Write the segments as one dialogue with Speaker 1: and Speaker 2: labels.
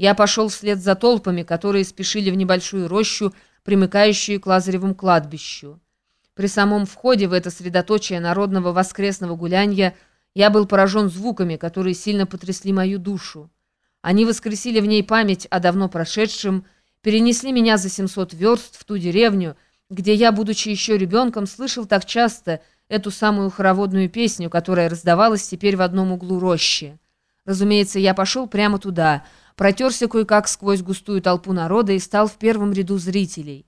Speaker 1: Я пошел вслед за толпами, которые спешили в небольшую рощу, примыкающую к Лазаревому кладбищу. При самом входе в это средоточие народного воскресного гулянья я был поражен звуками, которые сильно потрясли мою душу. Они воскресили в ней память о давно прошедшем, перенесли меня за 700 верст в ту деревню, где я, будучи еще ребенком, слышал так часто эту самую хороводную песню, которая раздавалась теперь в одном углу рощи. Разумеется, я пошел прямо туда, протерся кое-как сквозь густую толпу народа и стал в первом ряду зрителей.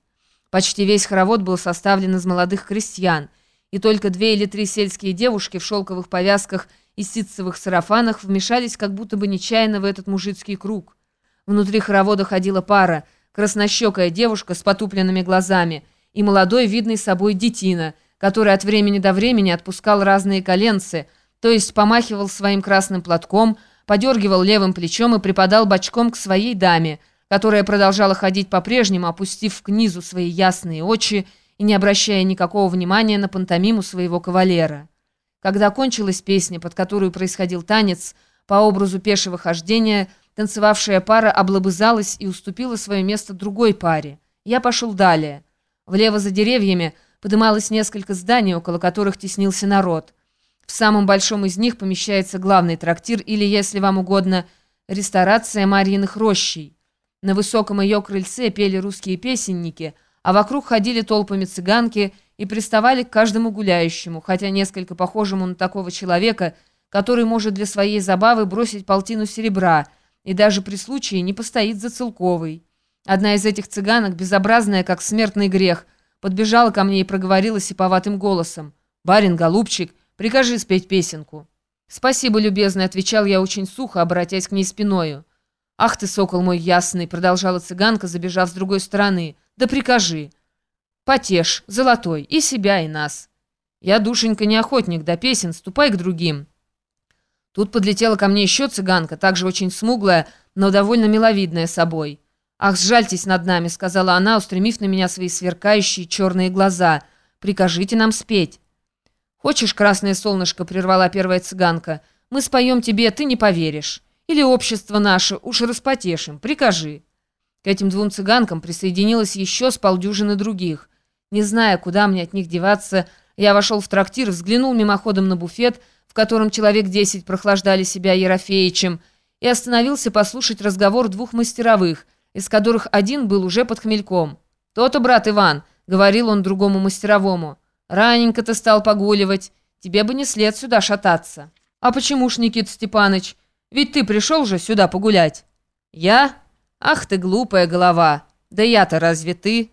Speaker 1: Почти весь хоровод был составлен из молодых крестьян, и только две или три сельские девушки в шелковых повязках и ситцевых сарафанах вмешались как будто бы нечаянно в этот мужицкий круг. Внутри хоровода ходила пара, краснощекая девушка с потупленными глазами и молодой, видный собой детина, который от времени до времени отпускал разные коленцы, то есть помахивал своим красным платком, подергивал левым плечом и припадал бочком к своей даме, которая продолжала ходить по-прежнему, опустив к низу свои ясные очи и не обращая никакого внимания на пантомиму своего кавалера. Когда кончилась песня, под которую происходил танец, по образу пешего хождения, танцевавшая пара облобызалась и уступила свое место другой паре. Я пошел далее. Влево за деревьями подымалось несколько зданий, около которых теснился народ. В самом большом из них помещается главный трактир или, если вам угодно, ресторация Марьиных рощей. На высоком ее крыльце пели русские песенники, а вокруг ходили толпами цыганки и приставали к каждому гуляющему, хотя несколько похожему на такого человека, который может для своей забавы бросить полтину серебра и даже при случае не постоит за целковой. Одна из этих цыганок, безобразная, как смертный грех, подбежала ко мне и проговорила сиповатым голосом. «Барин, голубчик, прикажи спеть песенку». «Спасибо, любезный», — отвечал я очень сухо, обратясь к ней спиною. «Ах ты, сокол мой ясный!» — продолжала цыганка, забежав с другой стороны. «Да прикажи! Потешь, золотой, и себя, и нас!» «Я, душенька, не охотник до песен, ступай к другим!» Тут подлетела ко мне еще цыганка, также очень смуглая, но довольно миловидная собой. «Ах, сжальтесь над нами!» — сказала она, устремив на меня свои сверкающие черные глаза. «Прикажите нам спеть!» «Хочешь, красное солнышко?» — прервала первая цыганка. «Мы споем тебе, ты не поверишь». Или общество наше, уж распотешим, прикажи». К этим двум цыганкам присоединилось еще с полдюжины других. Не зная, куда мне от них деваться, я вошел в трактир, взглянул мимоходом на буфет, в котором человек десять прохлаждали себя Ерофеичем, и остановился послушать разговор двух мастеровых, из которых один был уже под хмельком. «То-то, брат Иван», — говорил он другому мастеровому, — «раненько ты стал погуливать, тебе бы не след сюда шататься». «А почему ж, Никит Степаныч?» Ведь ты пришел же сюда погулять. Я? Ах ты глупая голова. Да я-то разве ты?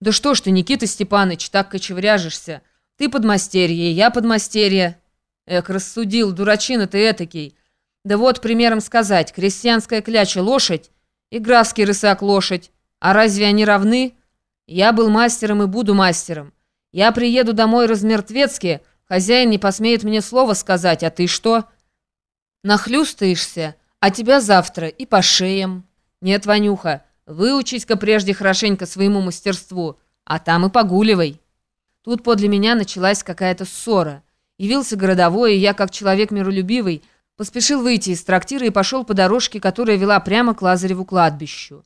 Speaker 1: Да что ж ты, Никита Степаныч, так кочевряжешься? Ты подмастерье, я подмастерье. Эх, рассудил, дурачина ты этакий. Да вот примером сказать, крестьянская кляча лошадь и графский рысак лошадь. А разве они равны? Я был мастером и буду мастером. Я приеду домой размертвецки, хозяин не посмеет мне слова сказать, а ты что?» Нахлюстаешься, а тебя завтра и по шеям. Нет, Ванюха, выучись-ка прежде хорошенько своему мастерству, а там и погуливай. Тут подле меня началась какая-то ссора. Явился городовой, и я, как человек миролюбивый, поспешил выйти из трактира и пошел по дорожке, которая вела прямо к Лазареву кладбищу.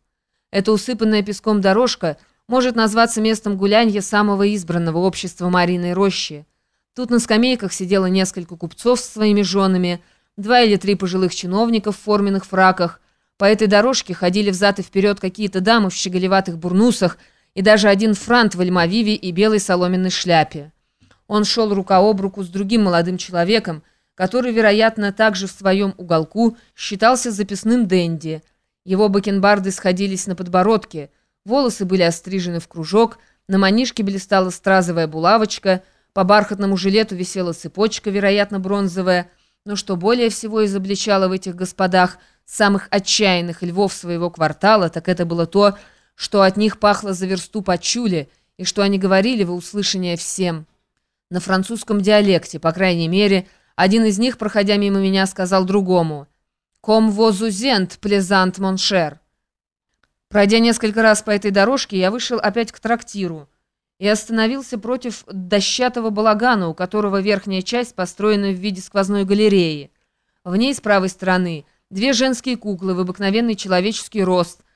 Speaker 1: Эта усыпанная песком дорожка может назваться местом гулянья самого избранного общества Мариной Рощи. Тут на скамейках сидело несколько купцов с своими женами, два или три пожилых чиновника в форменных фраках. По этой дорожке ходили взад и вперед какие-то дамы в щеголеватых бурнусах и даже один франт в альмавиве и белой соломенной шляпе. Он шел рука об руку с другим молодым человеком, который, вероятно, также в своем уголку считался записным денди. Его бакенбарды сходились на подбородке, волосы были острижены в кружок, на манишке блистала стразовая булавочка, по бархатному жилету висела цепочка, вероятно, бронзовая – но что более всего изобличало в этих господах самых отчаянных львов своего квартала, так это было то, что от них пахло за версту почули, и что они говорили во услышание всем. На французском диалекте, по крайней мере, один из них, проходя мимо меня, сказал другому «Ком возузент, плезант моншер». Пройдя несколько раз по этой дорожке, я вышел опять к трактиру и остановился против дощатого балагана, у которого верхняя часть построена в виде сквозной галереи. В ней с правой стороны две женские куклы в обыкновенный человеческий рост,